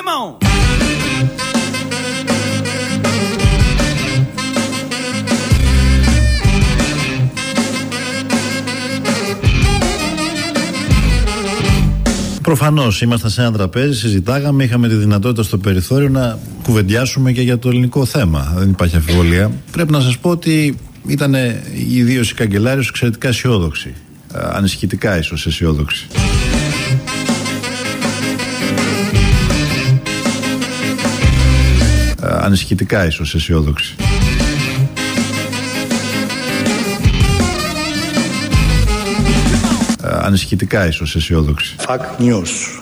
Come on! Προφανώς ήμασταν σε ένα τραπέζι, συζητάγαμε, είχαμε τη δυνατότητα στο περιθώριο να κουβεντιάσουμε και για το ελληνικό θέμα. Δεν υπάρχει αφιβολία. Πρέπει να σας πω ότι ήταν οι δύο οι καγκελάριο εξαιρετικά αισιόδοξοι. Ε, ανησυχητικά ίσως αισιόδοξοι. Ανησυχητικά ίσως αισιόδοξοι. Ε, ανησυχητικά ίσως αισιόδοξοι. Fact News.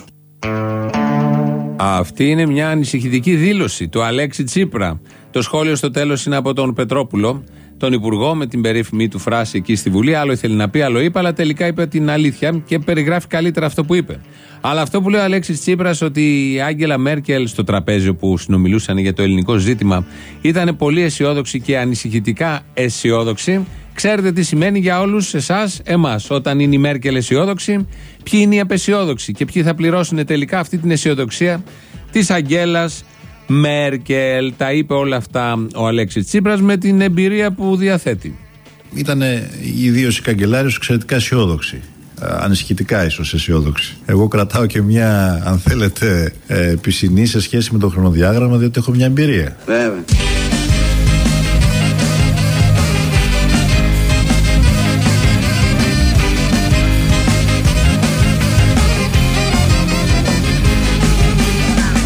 Αυτή είναι μια ανησυχητική δήλωση του Αλέξη Τσίπρα. Το σχόλιο στο τέλος είναι από τον Πετρόπουλο, τον Υπουργό, με την περίφημη του φράση εκεί στη Βουλή. Άλλο ήθελε να πει, άλλο είπε, αλλά τελικά είπε την αλήθεια και περιγράφει καλύτερα αυτό που είπε. Αλλά αυτό που λέει ο Αλέξης Τσίπρας, ότι η Άγγελα Μέρκελ στο τραπέζι που συνομιλούσαν για το ελληνικό ζήτημα ήταν πολύ αισιόδοξη και ανησυχητικά αισιόδοξη. Ξέρετε τι σημαίνει για όλους εσάς, εμάς. Όταν είναι η Μέρκελ αισιόδοξη, ποιοι είναι οι απεσιόδοξοι και ποιοι θα πληρώσουν τελικά αυτή την αισιοδοξία της Αγγέλας Μέρκελ. Τα είπε όλα αυτά ο Αλέξης Τσίπρας με την εμπειρία που διαθέτει. Ήταν οι δύο οι καγκελάριος εξαιρετικά αισιόδοξοι. Ε, Ανησυχητικά ίσως αισιόδοξοι. Εγώ κρατάω και μια, αν θέλετε, ε, πισινή σε σχέση με το χρονοδιάγραμμα, διότι έχω μια εμπειρία. Βέβαια.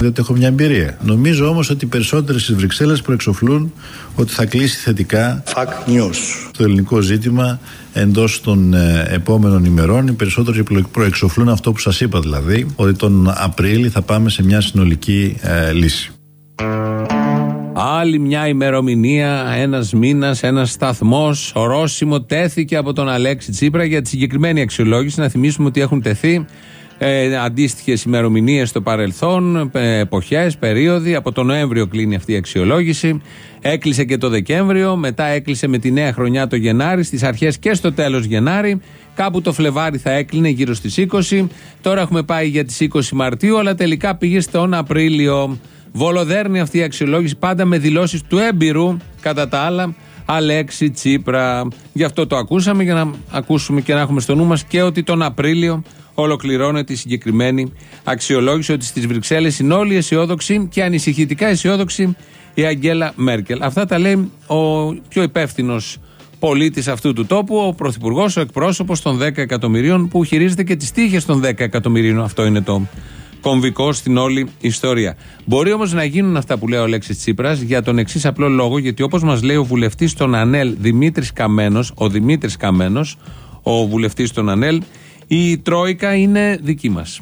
Διότι έχω μια εμπειρία. Νομίζω όμως ότι οι περισσότεροι στις Βρυξέλλες προεξοφλούν ότι θα κλείσει θετικά Fact News. το ελληνικό ζήτημα εντός των ε, επόμενων ημερών. Οι περισσότεροι πλο- προεξοφλούν αυτό που σας είπα δηλαδή, ότι τον Απρίλη θα πάμε σε μια συνολική ε, λύση. Άλλη μια ημερομηνία, ένας μήνας, ένας σταθμός, ορόσημο τέθηκε από τον Αλέξη Τσίπρα για τη συγκεκριμένη αξιολόγηση. Να θυμίσουμε ότι έχουν τεθεί ε, αντίστοιχες ημερομηνίες στο παρελθόν, ε, εποχές, περίοδοι. Από τον Νοέμβριο κλείνει αυτή η αξιολόγηση. Έκλεισε και το Δεκέμβριο, μετά έκλεισε με τη νέα χρονιά το Γενάρη, στις αρχές και στο τέλος Γενάρη. Κάπου το Φλεβάρι θα έκλεινε γύρω στις 20. Τώρα έχουμε πάει για τις 20 Μαρτίου, αλλά τελικά πήγε στον Απρίλιο. Βολοδέρνει αυτή η αξιολόγηση πάντα με δηλώσεις του έμπειρου, κατά τα άλλα, Αλέξη Τσίπρα. Γι' αυτό το ακούσαμε, για να ακούσουμε και να έχουμε στο νου μας και ότι τον Απρίλιο ολοκληρώνεται η συγκεκριμένη αξιολόγηση ότι στις Βρυξέλλες είναι όλοι αισιόδοξοι και ανησυχητικά αισιόδοξοι η Αγγέλα Μέρκελ. Αυτά τα λέει ο πιο υπεύθυνος πολίτης αυτού του τόπου, ο πρωθυπουργός, ο εκπρόσωπος των 10 εκατομμυρίων που χειρίζεται και τις τύχες των 10 εκατομμυρίων. Αυτό είναι το κομβικό στην όλη ιστορία. Μπορεί όμως να γίνουν αυτά που λέει ο Αλέξης Τσίπρας για τον εξής απλό λόγο, γιατί όπως μας λέει ο βουλευτής των ΑΝΕΛ Δημήτρης Καμένος, ο Δημήτρης Καμένος, ο βουλευτής των ΑΝΕΛ, η Τρόικα είναι δική μας.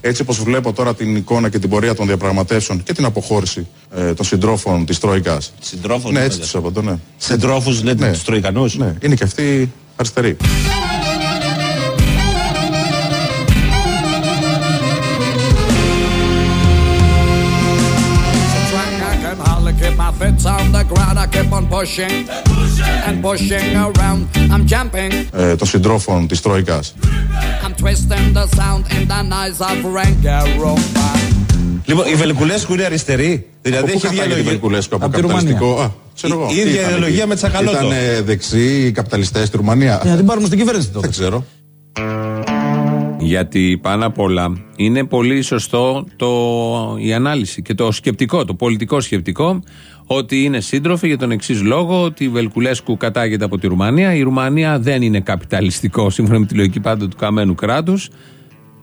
Έτσι όπως βλέπω τώρα την εικόνα και την πορεία των διαπραγματεύσεων και την αποχώρηση ε, των συντρόφων της Τρόικας. Συντρόφων. Ναι, έτσι τους απαντώ, ναι. Συντρόφους λέτε Ναι. τους Τροϊκανού. Ναι, είναι και αυτοί αριστεροί. The ground. I keep on pushing and pushing around. I'm jumping, Ε, των συντρόφων της Τρόικας. I'm twisting the sound in the nice of Rangarumba. Λοιπόν, η Βελκουλέσκου είναι αριστερή. Δηλαδή Από πού έχει κατάγεται διαλογία. η Βελκουλέσκου, από Από τη καπιταλιστικό. Α, ξέρω Η- εγώ. η Τι ίδια ήταν ιδεολογία εκεί; με Τσακαλώτο. Ήταν ε, δεξιοί οι καπιταλιστές στη Ρουμανία. Να την πάρουμε στην κυβέρνηση τότε. Δεν ξέρω. Γιατί πάνω απ' όλα είναι πολύ σωστό το, η ανάλυση και το σκεπτικό, το πολιτικό σκεπτικό, ότι είναι σύντροφοι για τον εξής λόγο, ότι η Βελκουλέσκου κατάγεται από τη Ρουμανία. Η Ρουμανία δεν είναι καπιταλιστικό, σύμφωνα με τη λογική πάντα του καμένου κράτους.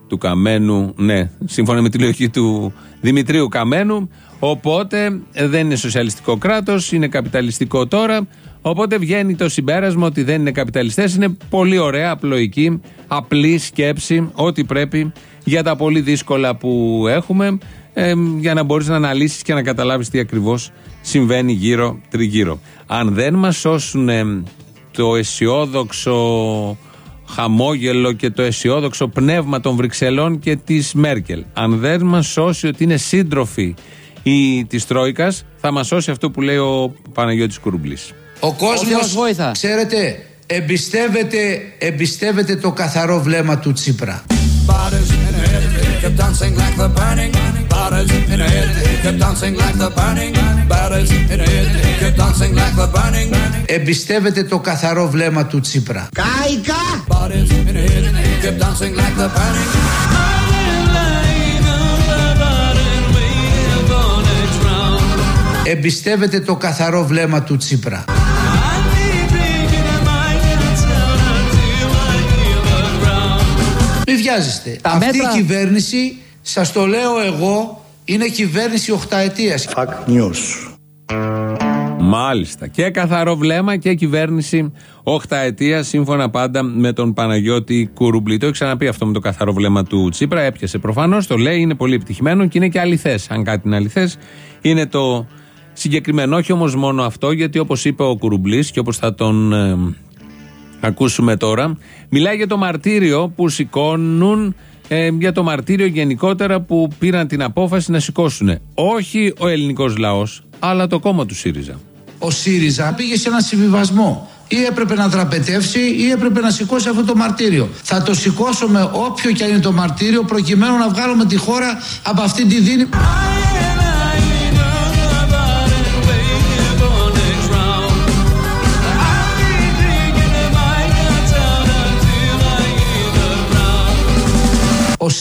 Του Καμένου, ναι, σύμφωνα με τη λογική του Δημητρίου Καμένου. Οπότε ε, δεν είναι σοσιαλιστικό κράτος, είναι καπιταλιστικό τώρα. Οπότε βγαίνει το συμπέρασμα ότι δεν είναι καπιταλιστές. Είναι πολύ ωραία, απλοϊκή, απλή σκέψη, ό,τι πρέπει για τα πολύ δύσκολα που έχουμε, ε, για να μπορείς να αναλύσεις και να καταλάβεις τι ακριβώς συμβαίνει γύρω-τριγύρω. Αν δεν μας σώσουν ε, το αισιόδοξο χαμόγελο και το αισιόδοξο πνεύμα των Βρυξελών και της Μέρκελ. Αν δεν μας σώσει ότι είναι σύντροφοι η, της Τρόικας, θα μας σώσει αυτό που λέει ο Παναγιώτης Κουρουμπλής. Ο κόσμος, ξέρετε, εμπιστεύεται το καθαρό βλέμμα του Τσίπρα. Πάτε το καθαρό βλέμμα του Τσίπρα. Κάικα! Εμπιστεύεται το καθαρό βλέμμα του Τσίπρα. Μην βιάζεστε. Τα Αυτή μέτρα- η κυβέρνηση, σας το λέω εγώ, είναι κυβέρνηση οχταετίας. Μάλιστα. Και καθαρό βλέμμα και κυβέρνηση 8 ετία, σύμφωνα πάντα με τον Παναγιώτη Κουρουμπλή. Το έχει ξαναπεί αυτό με το καθαρό βλέμμα του Τσίπρα. Έπιασε προφανώς, το λέει, είναι πολύ επιτυχημένο και είναι και αληθές. Αν κάτι είναι αληθές, είναι το συγκεκριμένο. Όχι όμως μόνο αυτό, γιατί όπως είπε ο Κουρουμπλής και όπως θα τον ε, ακούσουμε τώρα, μιλάει για το μαρτύριο που σηκώνουν. ε, για το μαρτύριο γενικότερα που πήραν την απόφαση να σηκώσουν. Όχι ο ελληνικός λαός, αλλά το κόμμα του ΣΥΡΙΖΑ. Ο ΣΥΡΙΖΑ πήγε σε ένα συμβιβασμό. Ή έπρεπε να δραπετεύσει ή έπρεπε να σηκώσει αυτό το μαρτύριο. Θα το σηκώσουμε όποιο και αν είναι το μαρτύριο προκειμένου να βγάλουμε τη χώρα από αυτή τη δίνη.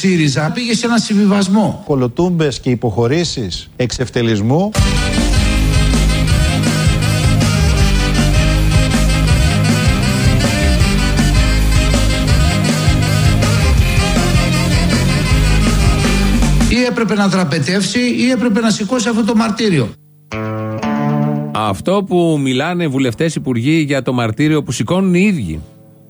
ΣΥΡΙΖΑ πήγε σε ένα συμβιβασμό. κολοτούμπες και υποχωρήσεις εξευτελισμού Ή έπρεπε να δραπετεύσει ή έπρεπε να σηκώσει αυτό το μαρτύριο. Αυτό που μιλάνε βουλευτές υπουργοί για το μαρτύριο που σηκώνουν οι ίδιοι.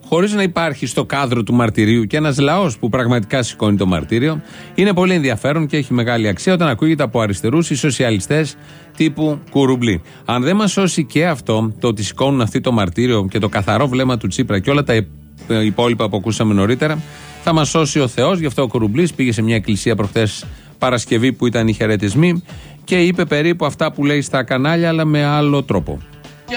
Χωρίς να υπάρχει στο κάδρο του μαρτυρίου και ένας λαός που πραγματικά σηκώνει το μαρτύριο, είναι πολύ ενδιαφέρον και έχει μεγάλη αξία όταν ακούγεται από αριστερούς ή σοσιαλιστές τύπου κουρουμπλή. Αν δεν μας σώσει και αυτό, το ότι σηκώνουν αυτοί το μαρτύριο και το καθαρό βλέμμα του Τσίπρα και όλα τα υπόλοιπα που ακούσαμε νωρίτερα, θα μας σώσει ο Θεός. Γι' αυτό ο Κουρουμπλής πήγε σε μια εκκλησία προχθές Παρασκευή που ήταν οι χαιρετισμοί και είπε περίπου αυτά που λέει στα κανάλια, αλλά με άλλο τρόπο. και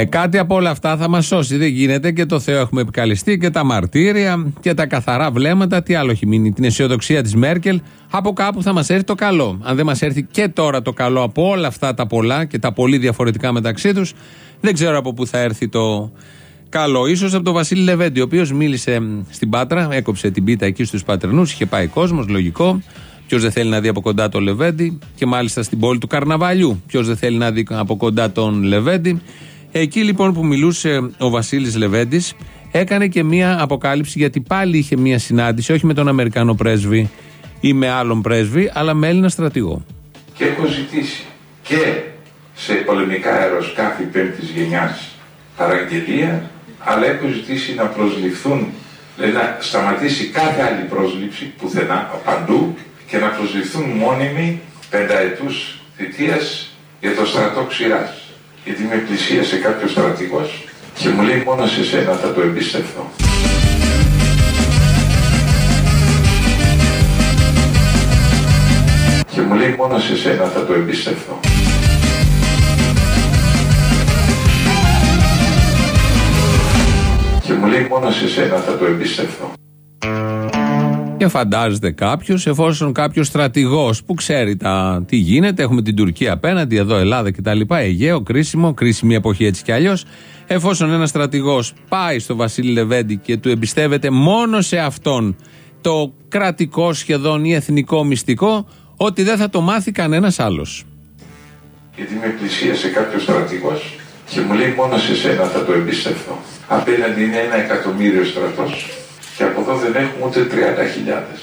Ε, κάτι από όλα αυτά θα μας σώσει. Δεν γίνεται και το Θεό έχουμε επικαλεστεί και τα μαρτύρια και τα καθαρά βλέμματα. Τι άλλο έχει μείνει, την αισιοδοξία της Μέρκελ. Από κάπου θα μας έρθει το καλό. Αν δεν μας έρθει και τώρα το καλό από όλα αυτά τα πολλά και τα πολύ διαφορετικά μεταξύ τους, δεν ξέρω από πού θα έρθει το καλό. σω από τον Βασίλη Λεβέντη, ο οποίος μίλησε μ, στην Πάτρα, έκοψε την πίτα εκεί στους πατρενού, είχε πάει κόσμος, λογικό. Ποιος δεν θέλει να δει από κοντά τον Λεβέντη και μάλιστα στην πόλη του Καρναβαλιού. Ποιος δεν θέλει να δει από κοντά τον Λεβέντη. Εκεί λοιπόν που μιλούσε ο Βασίλης Λεβέντης έκανε και μία αποκάλυψη γιατί πάλι είχε μία συνάντηση όχι με τον Αμερικανό πρέσβη ή με άλλον πρέσβη αλλά με Έλληνα στρατηγό. και έχω ζητήσει και σε πολεμικά αεροσκάφη πέμπτης γενιάς παραγγελία, αλλά έχω ζητήσει να προσληφθούν, δηλαδή να σταματήσει κάθε άλλη πρόσληψη πουθενά, παντού και να προσληφθούν μόνιμοι πενταετούς θητείας για το στρατό ξηράς. Γιατί με πλησίασε κάποιος στρατηγός και μου λέει μόνο σε σένα θα το εμπιστευτώ. Και μου λέει μόνο σε σένα θα το εμπιστευτώ. Και μου λέει μόνο σε σένα θα το εμπιστευτώ. Και φαντάζεται κάποιος, εφόσον κάποιος στρατηγός που ξέρει τα, τι γίνεται, έχουμε την Τουρκία απέναντι, εδώ Ελλάδα κτλ. Αιγαίο, κρίσιμο, κρίσιμη εποχή έτσι κι αλλιώς. Εφόσον ένας στρατηγός πάει στο Βασίλη Λεβέντη και του εμπιστεύεται μόνο σε αυτόν το κρατικό σχεδόν ή εθνικό μυστικό, ότι δεν θα το μάθει κανένας άλλος. Γιατί με πλησίασε κάποιος στρατηγός και μου λέει μόνο σε σένα θα το εμπιστευτώ. Απέναντι είναι ένα εκατομμύριο στρατός και από εδώ δεν έχουμε ούτε 30.000.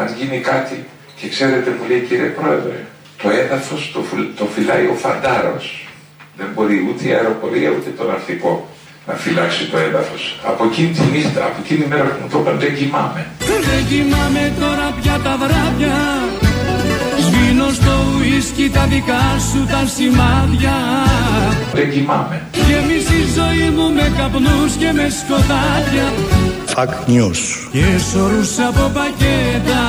Αν γίνει κάτι και ξέρετε μου λέει κύριε Πρόεδρε, το έδαφος το, φου- το φυλάει ο φαντάρος. Δεν μπορεί ούτε η αεροπορία ούτε το ναυτικό να φυλάξει το έδαφος. Από εκείνη τη νύχτα, από εκείνη τη μέρα που μου το είπαν δεν κοιμάμαι. Δεν κοιμάμαι τώρα πια τα βράδια Σβήνω στο ουίσκι βρίσκει τα δικά σου τα σημάδια Δεν κοιμάμαι. Γεμίσει η ζωή μου με καπνούς και με σκοτάδια Fact News. Και σωρούς από πακέτα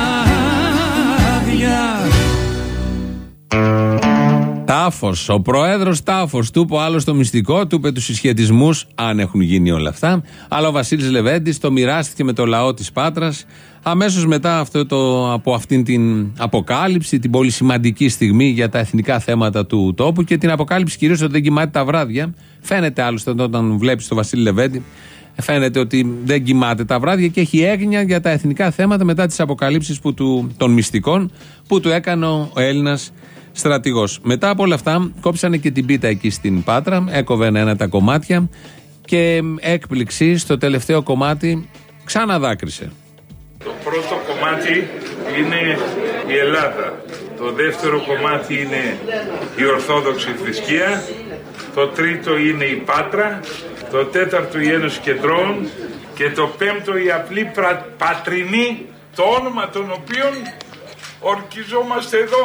άδεια Τάφος. Ο πρόεδρο Τάφος. Του είπε ο άλλος το μυστικό, του είπε τους συσχετισμούς, αν έχουν γίνει όλα αυτά. Αλλά ο Βασίλης Λεβέντης το μοιράστηκε με το λαό της Πάτρας. Αμέσως μετά αυτό το, από αυτήν την αποκάλυψη, την πολύ σημαντική στιγμή για τα εθνικά θέματα του τόπου και την αποκάλυψη κυρίως ότι δεν κοιμάται τα βράδια. Φαίνεται άλλωστε όταν βλέπεις τον Βασίλη Λεβέντη, φαίνεται ότι δεν κοιμάται τα βράδια και έχει έγνοια για τα εθνικά θέματα μετά τις αποκαλύψεις των μυστικών που του έκανε ο Έλληνας στρατηγός. Μετά από όλα αυτά, κόψανε και την πίτα εκεί στην Πάτρα, έκοβε ένα-ένα τα κομμάτια και έκπληξη στο τελευταίο κομμάτι ξαναδάκρυσε. Το πρώτο κομμάτι είναι η Ελλάδα. Το δεύτερο κομμάτι είναι η Ορθόδοξη θρησκεία. Το τρίτο είναι η Πάτρα. Το τέταρτο η Ένωση Κεντρών. Και το πέμπτο η απλή πρα- πατρινή, το όνομα των οποίων ορκιζόμαστε εδώ.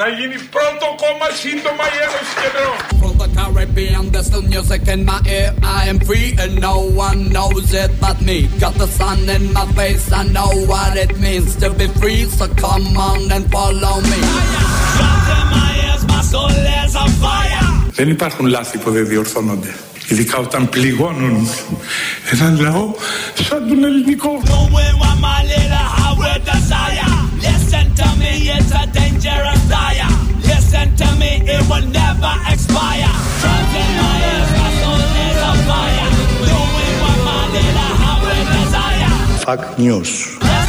Να γίνει πρώτο κόμμα σύντομα η Ένωση Κεντρών. From the Caribbean, there's still music in my ear. I am free and no one knows it but me. Got the sun in my face, I know what it means to be free. So come on and follow me. Δεν υπάρχουν λάθη που δεν διορθώνονται. Ειδικά όταν πληγώνουν. Έναν λαό σαν τον ελληνικό. Fact News.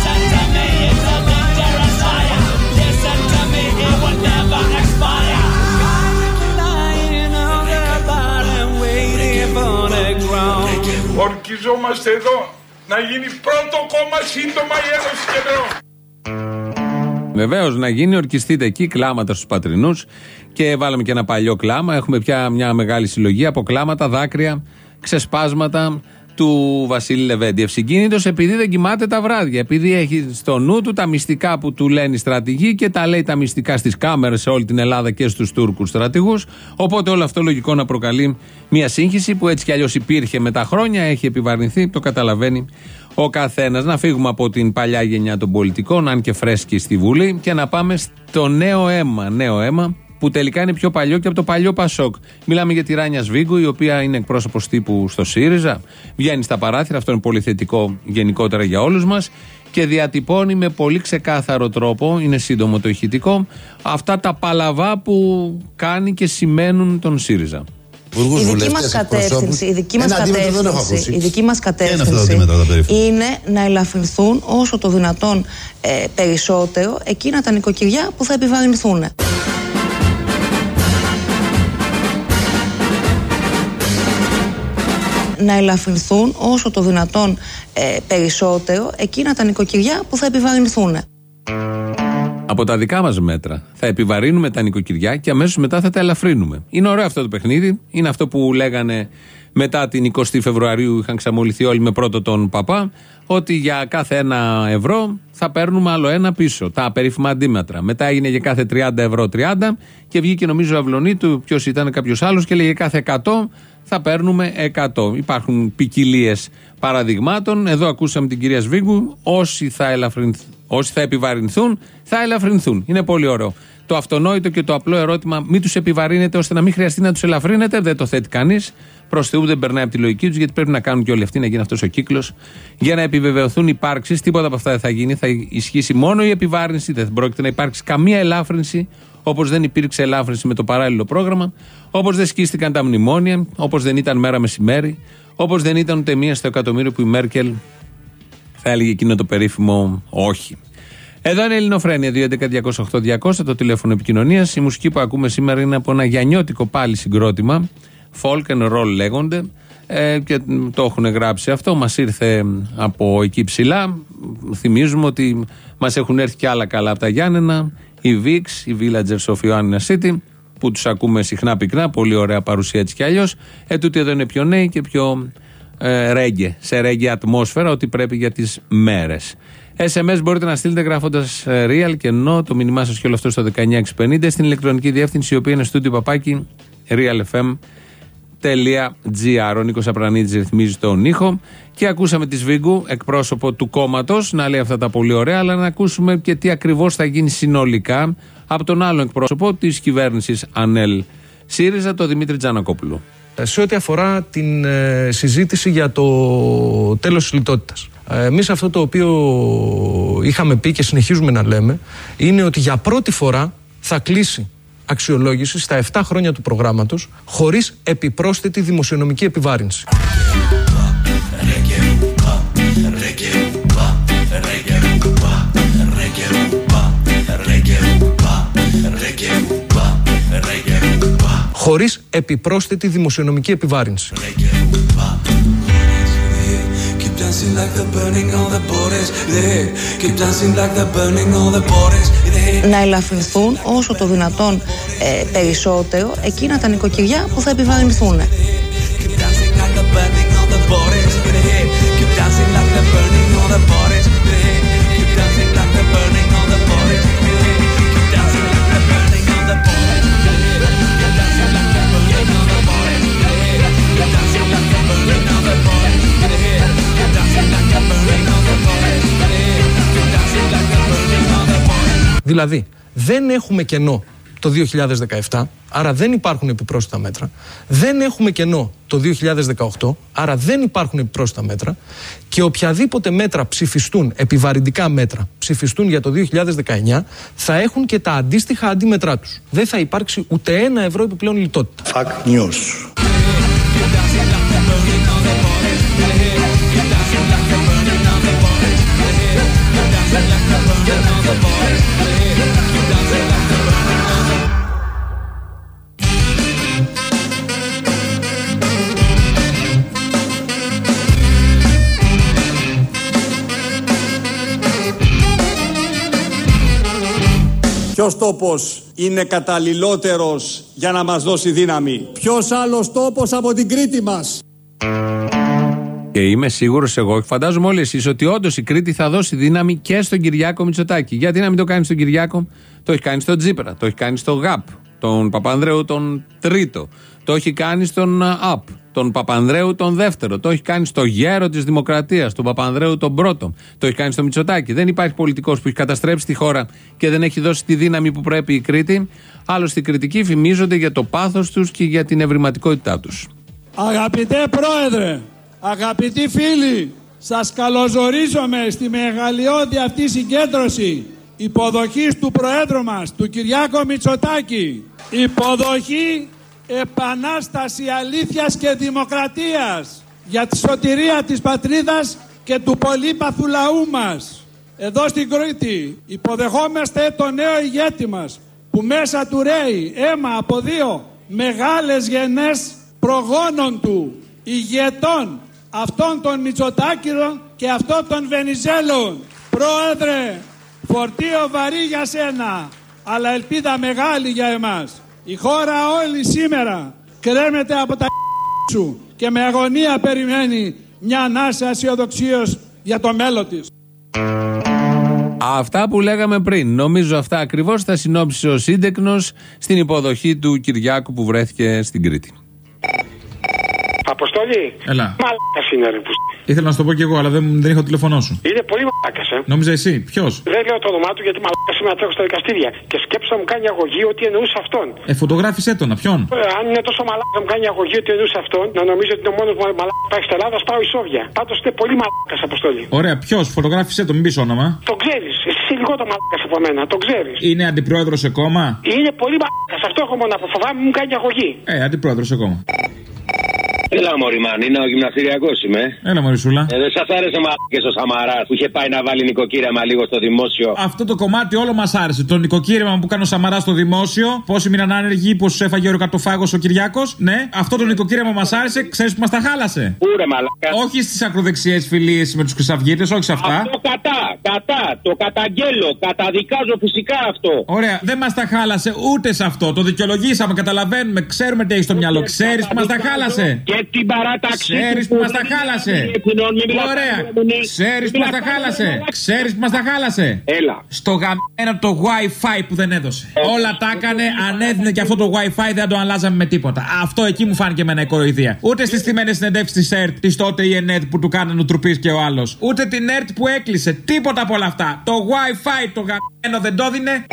Ορκιζόμαστε εδώ να γίνει πρώτο κόμμα σύντομα η Ένωση Κεντρών. Βεβαίως, να γίνει, ορκιστείτε εκεί, κλάματα στους πατρινούς. Και βάλαμε και ένα παλιό κλάμα. Έχουμε πια μια μεγάλη συλλογή από κλάματα, δάκρυα, ξεσπάσματα του Βασίλη Λεβέντη. Ευσυγκίνητος επειδή δεν κοιμάται τα βράδια. Επειδή έχει στο νου του τα μυστικά που του λένε οι στρατηγοί και τα λέει τα μυστικά στις κάμερες σε όλη την Ελλάδα και στους Τούρκους στρατηγούς. Οπότε όλο αυτό λογικό να προκαλεί μια σύγχυση που έτσι κι αλλιώς υπήρχε με τα χρόνια, έχει επιβαρυνθεί, το καταλαβαίνει ο καθένας. Να φύγουμε από την παλιά γενιά των πολιτικών, αν και φρέσκοι στη Βουλή, και να πάμε στο νέο αίμα. Νέο αίμα που τελικά είναι πιο παλιό και από το παλιό Πασόκ. Μιλάμε για τη Ράνια Σβίγκου, η οποία είναι εκπρόσωπος τύπου στο ΣΥΡΙΖΑ. Βγαίνει στα παράθυρα, αυτό είναι πολύ θετικό γενικότερα για όλους μας. Και διατυπώνει με πολύ ξεκάθαρο τρόπο, είναι σύντομο το ηχητικό, αυτά τα παλαβά που κάνει και σημαίνουν τον ΣΥΡΙΖΑ. Η δική μας κατεύθυνση, η δική μας Ένα αντίμετρο δεν έχω κατεύθυνση, ακούσει. η δική μας αυτό το κατεύθυνση αντίμετρο, τα περίφημα; είναι να ελαφρυνθούν όσο το δυνατόν ε, περισσότερο εκείνα τα νοικοκυριά που θα επιβαρυνθούν. Να ελαφρυνθούν όσο το δυνατόν ε, περισσότερο εκείνα τα νοικοκυριά που θα επιβαρυνθούν. Από τα δικά μας μέτρα. Θα επιβαρύνουμε τα νοικοκυριά και αμέσως μετά θα τα ελαφρύνουμε. Είναι ωραίο αυτό το παιχνίδι. Είναι αυτό που λέγανε μετά την 20η Φεβρουαρίου, είχαν ξαμολυθεί όλοι με πρώτο τον Παπά, ότι για κάθε ένα ευρώ θα παίρνουμε άλλο ένα πίσω. Τα περίφημα αντίμετρα. Μετά έγινε για κάθε 30 ευρώ 30 και βγήκε νομίζω ο Αυλονίτου, ποιος ήταν κάποιος άλλος, και λέγε κάθε 100 θα παίρνουμε 100. Υπάρχουν ποικιλίες παραδειγμάτων. Εδώ ακούσαμε την κυρία Σβίγκου. Όσοι θα, ελαφρυνθ- όσοι θα επιβαρυνθούν, θα ελαφρυνθούν. Είναι πολύ ωραίο. Το αυτονόητο και το απλό ερώτημα, μην τους επιβαρύνετε ώστε να μην χρειαστεί να τους ελαφρύνετε, δεν το θέτει κανείς. Προς Θεού δεν περνάει από τη λογική τους, γιατί πρέπει να κάνουν και όλοι αυτοί να γίνει αυτός ο κύκλος. Για να επιβεβαιωθούν υπάρξεις, τίποτα από αυτά δεν θα γίνει. Θα ισχύσει μόνο η επιβάρυνση, δεν πρόκειται να υπάρξει καμία ελάφρυνση, όπως δεν υπήρξε ελάφρυνση με το παράλληλο πρόγραμμα, όπως δεν σκίστηκαν τα μνημόνια, όπως δεν ήταν μέρα μεσημέρι, όπως δεν ήταν ούτε μία στο εκατομμύριο που η Μέρκελ θα έλεγε εκείνο το περίφημο όχι. Εδώ είναι η Ελληνοφρένια 2.11.208.200 το τηλέφωνο επικοινωνίας. Η μουσική που ακούμε σήμερα είναι από ένα γιανιώτικο πάλι συγκρότημα. Folk and roll λέγονται. Ε, και το έχουν γράψει αυτό. Μας ήρθε από εκεί ψηλά. Θυμίζουμε ότι μας έχουν έρθει και άλλα καλά από τα Γιάννενα. Οι VIX, οι Villagers of Ioannina City, που τους ακούμε συχνά πυκνά. Πολύ ωραία παρουσία έτσι κι αλλιώς. Ε, τούτοι εδώ είναι πιο νέοι και πιο ε, ρέγγε, σε ρέγγε ατμόσφαιρα, ότι πρέπει για τις μέρες. SMS μπορείτε να στείλετε γράφοντας real και no το μήνυμά σας και όλο αυτό στο 19650 στην ηλεκτρονική διεύθυνση η οποία είναι στο παπάκι realfm.gr. Ο Νίκος Απρανίτη ρυθμίζει τον ήχο. Και ακούσαμε τη Σβίγκου, εκπρόσωπο του κόμματος, να λέει αυτά τα πολύ ωραία, αλλά να ακούσουμε και τι ακριβώς θα γίνει συνολικά από τον άλλο εκπρόσωπο της κυβέρνησης ΑΝΕΛ ΣΥΡΙΖΑ, τον Δημήτρη Τζανακόπουλο. Σε ό,τι αφορά την ε, συζήτηση για το τέλος της λιτότητας. Ε, εμείς αυτό το οποίο είχαμε πει και συνεχίζουμε να λέμε είναι ότι για πρώτη φορά θα κλείσει αξιολόγηση στα 7 χρόνια του προγράμματος χωρίς επιπρόσθετη δημοσιονομική επιβάρυνση. Χωρίς επιπρόσθετη δημοσιονομική επιβάρυνση. Να ελαφρυνθούν όσο το δυνατόν ε, περισσότερο εκείνα τα νοικοκυριά που θα επιβαρυνθούν. Δηλαδή, δεν έχουμε κενό το 2017, άρα δεν υπάρχουν επιπρόσθετα μέτρα. Δεν έχουμε κενό το 2018, άρα δεν υπάρχουν επιπρόσθετα μέτρα. Και οποιαδήποτε μέτρα ψηφιστούν, επιβαρυντικά μέτρα, ψηφιστούν για το 2019, θα έχουν και τα αντίστοιχα αντίμετρά τους. Δεν θα υπάρξει ούτε ένα ευρώ επιπλέον λιτότητα. Fact News. Ποιος τόπος είναι καταλληλότερος για να μας δώσει δύναμη; Ποιος άλλος τόπος από την Κρήτη μας; Και είμαι σίγουρος εγώ, και φαντάζομαι όλοι εσείς, ότι όντως η Κρήτη θα δώσει δύναμη και στον Κυριάκο Μητσοτάκη. Γιατί να μην το κάνει στον Κυριάκο, το έχει κάνει στον Τζίπρα, το έχει κάνει στον ΓΑΠ, τον Παπανδρέου τον Τρίτο, το έχει κάνει στον ΑΠ, τον Παπανδρέου τον Δεύτερο, το έχει κάνει στο Γέρο της Δημοκρατίας, τον Παπανδρέου τον Πρώτο, το έχει κάνει στο Μητσοτάκη. Δεν υπάρχει πολιτικός που έχει καταστρέψει τη χώρα και δεν έχει δώσει τη δύναμη που πρέπει η Κρήτη. Άλλωστε οι κριτικοί φημίζονται για το πάθος τους και για την ευρηματικότητά τους. Αγαπητέ Πρόεδρε, αγαπητοί φίλοι, σας καλωσορίζομαι στη μεγαλειώδη αυτή συγκέντρωση υποδοχής του Προέδρου μας, του Κυριάκο Μητσοτάκη. Υποδοχή επανάσταση αλήθειας και δημοκρατίας για τη σωτηρία της πατρίδας και του πολύπαθου λαού μας. Εδώ στην Κρήτη υποδεχόμαστε τον νέο ηγέτη μας που μέσα του ρέει αίμα από δύο μεγάλες γενές προγόνων του, ηγετών αυτών των Μητσοτάκηρων και αυτών των Βενιζέλων. Πρόεδρε, φορτίο βαρύ για σένα, αλλά ελπίδα μεγάλη για εμάς. Η χώρα όλη σήμερα κρέμεται από τα σου και με αγωνία περιμένει μια ανάσα αισιοδοξία για το μέλλον της. Αυτά που λέγαμε πριν. Νομίζω αυτά ακριβώς θα συνόψει ο Σύντεκνος στην υποδοχή του Κυριάκου που βρέθηκε στην Κρήτη. Αποστολή. Έλα. Μαλάκας είναι ρε που. Ήθελα να σου το πω κι εγώ, αλλά δεν, δεν είχα το τηλεφωνό σου. Είναι πολύ μαλάκας, ε. Νόμιζα εσύ, ποιος; Δεν λέω το όνομά του γιατί μαλάκας σήμερα τρέχω στα δικαστήρια. Και σκέψω να μου κάνει αγωγή ότι εννοούσε αυτόν. Ε, φωτογράφησέ τον, ποιον; Ε, αν είναι τόσο μαλάκα να μου κάνει αγωγή ότι εννοούσε αυτόν, να νομίζω ότι είναι ο μόνος μαλάκας που υπάρχει στην Ελλάδα, πάω η Σόβια. Πάντως είναι πολύ μαλάκας αποστολή. Ωραία, ποιος, φωτογράφησέ τον, μην πεις όνομα. Το ξέρεις. Εσύ είσαι λιγότερο μαλάκας από μένα, το ξέρεις. Είναι αντιπρόεδρος σε κόμμα; Είναι πολύ μαλάκας. Αυτό έχω μόνο να φοβάμαι μου κάνει αγωγή. Ε, αντιπρόεδρος σε κόμμα. Έλα, Μωριμάν, είναι ο γυμναστηριακός είμαι. Έλα, Μωρισούλα. Ε, δεν σας άρεσε και ο Σαμαρά που είχε πάει να βάλει νοικοκύρεμα λίγο στο δημόσιο. Αυτό το κομμάτι όλο μας άρεσε. Το νοικοκύρεμα που κάνει ο Σαμαρά στο δημόσιο. Πόσοι μείναν άνεργοι, πώς έφαγε ο καρτοφάγο ο Κυριάκος. Ναι, αυτό το νοικοκύρεμα μας άρεσε. Ξέρεις που μας τα χάλασε; Ούρε, μαλάκα; Όχι στις ακροδεξιές φιλίες με τους Χρυσαυγίτες, όχι σε αυτά. Αυτό κατά, κατά. Το καταγγέλω. Καταδικάζω φυσικά αυτό. Ωραία, δεν μας τα χάλασε ούτε σε αυτό. Το δικαιολογήσαμε, καταλαβαίνουμε, ξέρουμε τι έχει στο μυαλό. Ξέρεις που μας τα χάλασε; Και την παράταξή Ξέρεις του που μας δεν τα είναι χάλασε. ευθυνών. Μην μιλάς Ωραία. πάρα πολύ. Ξέρεις που Μην μας τα μιλάς χάλασε. πάρα πολύ. Ξέρεις που μας τα χάλασε. Έλα. Στο γαμμένο το WiFi που δεν έδωσε. Όλα τα έκανε, αν έδινε και αυτό το WiFi δεν το αλλάζαμε με τίποτα. Αυτό εκεί μου φάνηκε με η κοροϊδία. Ούτε στις τιμένε συνεντεύξεις της ΕΡΤ, της τότε η ΕΝΕΤ που του κάνανε ο Τρουπής και ο άλλος. Ούτε την ΕΡΤ που έκλεισε. Τίποτα από όλα αυτά. Το WiFi το γαμμένο δεν το έδινε.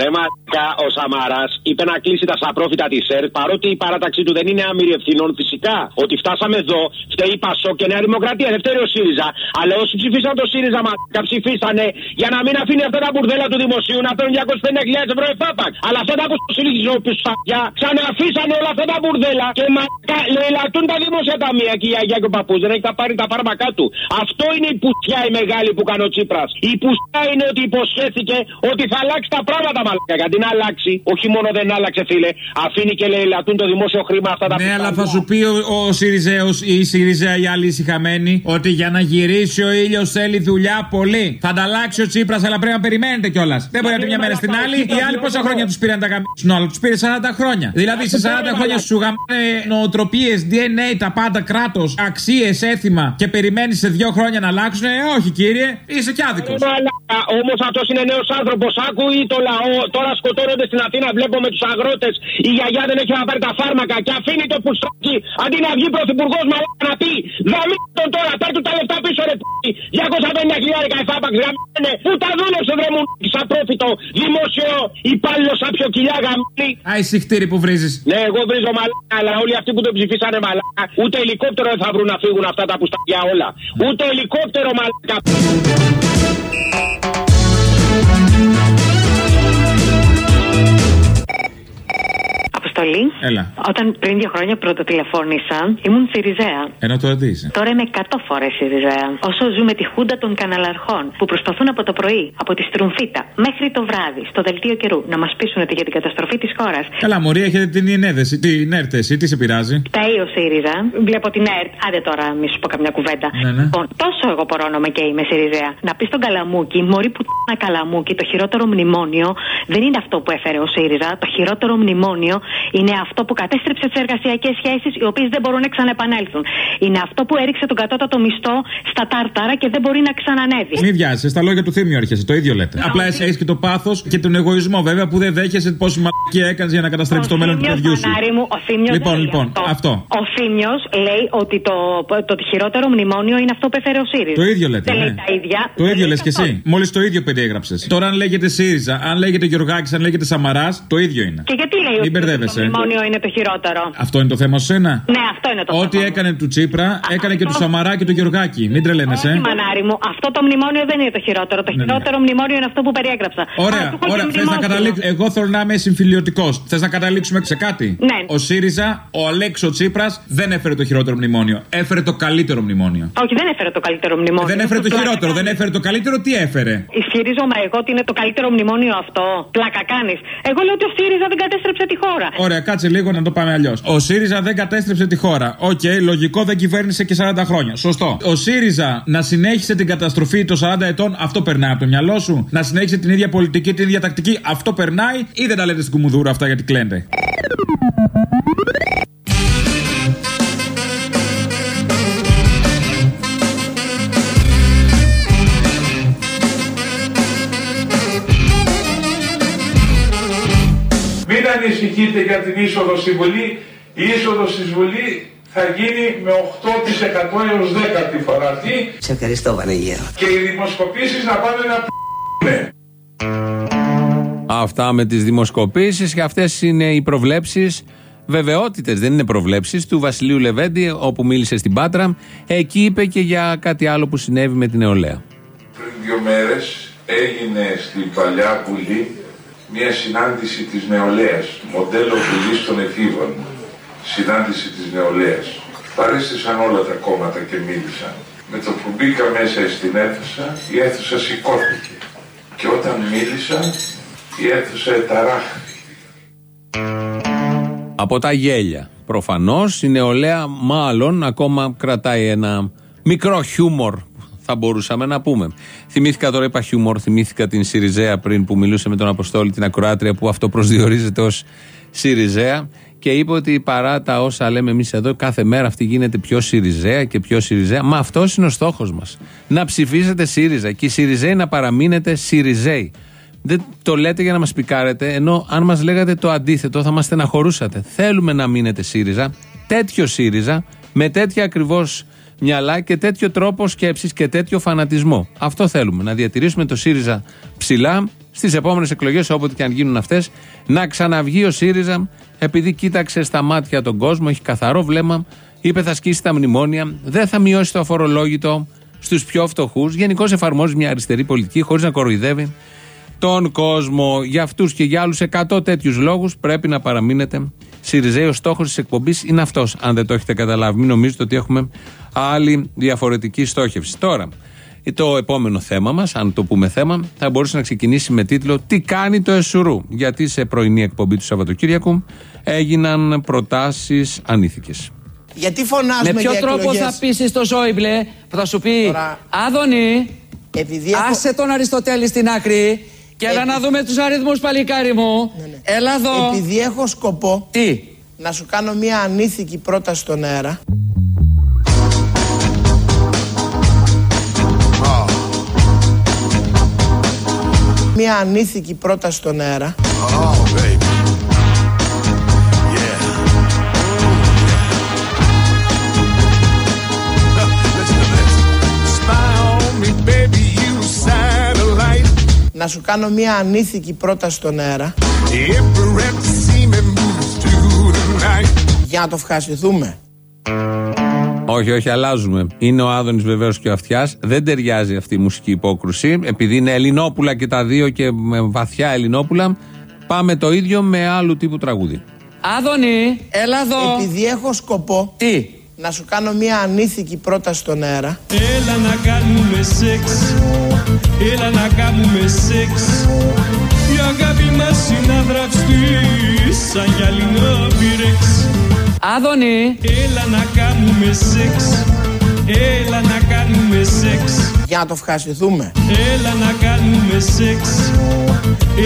Ρε μαλάκα, ο Σαμαράς είπε να κλείσει τα σαπρόφητα της ΕΡΤ παρότι η παράταξή του δεν είναι άμυρη ευθυνών φυσικά. Ότι φτάσαμε εδώ, φταίει η Πασό και Νέα Δημοκρατία, δεν φταίει ο ΣΥΡΙΖΑ. Αλλά όσοι ψηφίσαν το ΣΥΡΙΖΑ, μαλάκα ψηφίσανε για να μην αφήνει αυτά τα μπουρδέλα του δημοσίου να παίρνουν 250.000 ευρώ εφάπαξ. Αλλά αυτά τα πουσιλίζοπισφαγιά ξαναφίσανε όλα αυτά τα μπουρδέλα και μαλάκα λαιλατούν τα δημόσια ταμεία και η Αγία και ο παππούς δεν έχει τα πάρει τα φάρμακά του. Αυτό είναι η πουσιά η μεγάλη που κάνει ο Τσίπρας. Η πουσιά είναι ότι υποσχέθηκε ότι θα αλλάξει τα πράγματα μαλάκα. Γιατί να αλλάξει, όχι μόνο δεν άλλαξε φίλε, αφήνει και λαιλατούν το δημόσιο χρήμα αυτά τα Ναι, αλλά θα πουσάκια. σου πει ο, ο Σιριζέος ή η Σιριζέα οι άλλοι ησυχαμένοι ότι για να γυρίσει ο ήλιος θέλει δουλειά πολύ. Θα ανταλλάξει ο Τσίπρας, αλλά πρέπει να περιμένετε κιόλας. Δεν μπορεί από τη μια μέρα στην άλλη. Οι άλλοι πόσα χρόνια τους πήραν τα γαμίσουν όλα. Τους πήρε 40 χρόνια. Δηλαδή σε 40 χρόνια σου γαμάνε νοοτροπίες, DNA, τα πάντα, κράτος, αξίες, έθιμα και περιμένεις σε δύο χρόνια να αλλάξουν. Ε, όχι κύριε, είσαι κι άδικος. Όμως αυτός είναι νέος άνθρωπος. Άκουει το λαό. Τώρα σκοτώνονται στην Αθήνα. Βλέπω με τους αγρότες. Η γιαγιά δεν έχει να πάρει τα φάρμακα και αφήνει το πουστάκι. Αντί να βγει πρωθυπουργός μαλάκα να πει Δαμεί τον τώρα, πάρ του τα λεφτά πίσω ρε π***. 250 χιλιάρικα εφάπαξ γαμμένε. Πού τα δούλεψε βρε μου σαν πρόφητο. Δημόσιο υπάλληλο σαν πιο κοιλιά γαμμένη. Α, εσύ χτύρι που βρίζεις. Ναι, εγώ βρίζω μαλάκα, αλλά όλοι αυτοί που τον ψηφίσανε μαλάκα. Ούτε ελικόπτερο δεν θα βρουν να φύγουν αυτά τα πουστάκια όλα. Ούτε ελικόπτερο μαλάκα. Αποστολή. Έλα. Όταν πριν δύο χρόνια πρωτοτηλεφώνησα, ήμουν Σιριζέα. Ενώ τώρα τι είσαι; Τώρα είμαι 100 φορές Σιριζέα. Όσο ζούμε τη χούντα των καναλαρχών που προσπαθούν από το πρωί, από τη Στρουμφίτα μέχρι το βράδυ, στο δελτίο καιρού, να μας πείσουν ότι για την καταστροφή της χώρας. Καλά, Μωρή, έχετε την ενέδεση. Την ΕΡΤ, εσύ, τι σε πειράζει; Φταίει ο ΣΥΡΙΖΑ. Βλέπω την ΕΡΤ. Άντε τώρα, μη σου πω καμιά κουβέντα. Ναι, ναι. Λοιπόν, τόσο εγώ πορώνομαι και είμαι Σιριζέα. Να πεις στον Καλαμούκι, Μωρή που ένα Καλαμούκι, το χειρότερο μνημόνιο δεν είναι αυτό που έφερε ο ΣΥΡΙΖΑ. Το χειρότερο μνημόνιο είναι αυτό που κατέστρεψε τις εργασιακές σχέσεις, οι οποίες δεν μπορούν να ξαναεπανέλθουν. Είναι αυτό που έριξε τον κατώτατο μισθό στα τάρταρα και δεν μπορεί να ξανανεύει. Μην βιάζει, στα λόγια του θύμιου έρχεσαι, το ίδιο λέτε. Απλά εσύ έχεις και το πάθος και τον εγωισμό βέβαια που δεν δέχεσαι πόση μαλακία έκανες για να καταστρέψεις το μέλλον του Θήμιος, παιδιού σου. Μανάρη μου, ο Θήμιος Λοιπόν, δεν λέει λοιπόν, αυτό. Ο Θήμιος λέει ότι το, το, χειρότερο μνημόνιο είναι αυτό που έφερε ο ΣΥΡΙΖΑ. Το ίδιο λέτε, Δεν ναι. λέει τα ίδια. Το ίδιο λες και εσύ. Μόλις το ίδιο περιέγραψε. Τώρα αν λέγεται ΣΥΡΙΖΑ, αν λέγεται Γιωργάκη, αν λέγεται Σαμαράς, το ίδιο είναι. Και γιατί λέει Μην ότι το μπερδεύεσαι. μνημόνιο είναι το χειρότερο. Αυτό είναι το θέμα σου σένα; Ναι, αυτό είναι το Ό,τι έκανε του Τσίπρα, έκανε και του Σαμαρά και του Γιωργάκη. Μην τρελαίνεσαι. Όχι, μανάρι μου, αυτό το μνημόνιο δεν είναι το χειρότερο. Το Ναι, ναι. χειρότερο μνημόνιο είναι αυτό που περιέγραψα. Α, Ωραία, του έχω ωραία. και Θες να μνημόσυνο. καταλήξω. Εγώ θέλω να είμαι συμφιλιωτικός. Θες να καταλήξουμε σε κάτι; Ναι. Ο ΣΥΡΙΖΑ, ο Αλέξο Τσίπρας δεν έφερε το χειρότερο μνημόνιο. Έφερε το καλύτερο μνημόνιο. Όχι, δεν έφερε το καλύτερο μνημόνιο. Δεν έφερε το Πλάκα χειρότερο, δεν έφερε το καλύτερο, τι έφερε; Ισχυρίζομαι εγώ ότι είναι το καλύτερο μνημόνιο αυτό. Πλάκα κάνεις. Εγώ λέω ότι ο ΣΥΡΙΖΑ δεν κατέστρεψε τη χώρα. Ωραία, κάτσε λίγο να το πάμε αλλιώς. Ο ΣΥΡΙΖΑ δεν κατέστρεψε τη χώρα. Οκ, λογικό δεν κυβέρνησε και 40 χρόνια. Σωστό. Ο ΣΥΡΙΖΑ να συνέχισε την καταστροφή των 40 ετών, αυτό περνάει από το μυαλό σου; Να συνέχισε την ίδια πολιτική, την ίδια τακτική, αυτό περνάει; Ή δεν τα λέτε στην Κουμουνδούρου αυτά γιατί κλαίνετε; Ανησυχείτε για την είσοδο στη Βουλή. Η είσοδο στη Βουλή θα γίνει με 8% έως 10 τη φορά αυτή Σε ευχαριστώ Βανεγέρο. και οι δημοσκοπήσεις να πάνε να π***νουνε. Αυτά με τις δημοσκοπήσεις και αυτές είναι οι προβλέψεις. Βεβαιότητες, δεν είναι προβλέψεις, του Βασιλείου Λεβέντη, όπου μίλησε στην Πάτρα. Εκεί είπε και για κάτι άλλο που συνέβη με την νεολαία. Πριν δύο μέρες έγινε στην Παλιά Βουλή μια συνάντηση της νεολαίας, μοντέλο Βουλής των Εφήβων. Συνάντηση της νεολαίας. Παρέστησαν όλα τα κόμματα και μίλησαν. Με το που μπήκα μέσα στην αίθουσα, η αίθουσα σηκώθηκε. Και όταν μίλησα, η αίθουσα εταράχθη. Από τα γέλια. Προφανώς η νεολαία, μάλλον ακόμα κρατάει ένα μικρό χιούμορ, θα μπορούσαμε να πούμε. Θυμήθηκα τώρα, είπα χιούμορ, θυμήθηκα την Σιριζέα πριν που μιλούσε με τον Αποστόλη, την Ακροάτρια που αυτό προσδιορίζεται ως Σιριζέα. και είπε ότι παρά τα όσα λέμε εμείς εδώ, κάθε μέρα αυτή γίνεται πιο Σιριζέα και πιο Σιριζέα. Μα αυτός είναι ο στόχος μας. Να ψηφίσετε ΣΥΡΙΖΑ και οι Σιριζέοι να παραμείνετε Σιριζέοι. Δεν το λέτε για να μας πικάρετε, ενώ αν μας λέγατε το αντίθετο θα μας στεναχωρούσατε. Θέλουμε να μείνετε ΣΥΡΙΖΑ, τέτοιο ΣΥΡΙΖΑ, με τέτοια ακριβώς μυαλά και τέτοιο τρόπο σκέψης και τέτοιο φανατισμό. Αυτό θέλουμε. Να διατηρήσουμε το ΣΥΡΙΖΑ ψηλά στις επόμενες εκλογές, όποτε και αν γίνουν αυτές, να ξαναβγεί ο ΣΥΡΙΖΑ, επειδή κοίταξε στα μάτια τον κόσμο, έχει καθαρό βλέμμα, είπε θα σκίσει τα μνημόνια, δεν θα μειώσει το αφορολόγητο στους πιο φτωχούς. Γενικώς εφαρμόζει μια αριστερή πολιτική χωρίς να κοροϊδεύει τον κόσμο. Για αυτούς και για άλλους 100 τέτοιους λόγους πρέπει να παραμείνετε ΣΥΡΙΖΑΙ. Ο στόχος της εκπομπής είναι αυτός, αν δεν το έχετε καταλάβει. Μην νομίζετε ότι έχουμε άλλη διαφορετική στόχευση. Τώρα, το επόμενο θέμα μας, αν το πούμε θέμα, θα μπορούσε να ξεκινήσει με τίτλο Τι κάνει το ΕΣΟΡΟΥ. Γιατί σε πρωινή εκπομπή του Σαββατοκύριακου έγιναν προτάσεις ανήθικες. Γιατί φωνάζουμε Με ποιο για τρόπο εκλογές; θα πείσει το Ζόιμπλε που θα σου πει Τώρα- Άδωνη, Επειδή έχω- άσε τον Αριστοτέλη στην άκρη και έλα να δούμε τους αριθμούς παλικάρι μου. Έλα εδώ. Επειδή έχω σκοπό Τι; να σου κάνω μια ανήθικη πρόταση στον αέρα. Μια ανήθικη πρόταση στον αέρα. Να σου κάνω μια ανήθικη πρόταση στον αέρα. Για να το ευχαριστηθούμε. Όχι, όχι, αλλάζουμε. Είναι ο Άδωνης βεβαίως και ο Αυτιάς. Δεν ταιριάζει αυτή η μουσική υπόκρουση. Επειδή είναι Ελληνόπουλα και τα δύο και με βαθιά Ελληνόπουλα, πάμε το ίδιο με άλλου τύπου τραγούδι. Άδωνη, έλα εδώ. Επειδή έχω σκοπό Τι; να σου κάνω μια ανήθικη πρόταση στον αέρα. Έλα να κάνουμε σεξ Έλα να κάνουμε σεξ Η αγάπη μας είναι αδραυστή Σαν γυαλινό πυρεξ Άδωνη. Έλα να κάνουμε σεξ. Έλα να κάνουμε σεξ. Για να το ευχαριστηθούμε. Έλα να κάνουμε σεξ.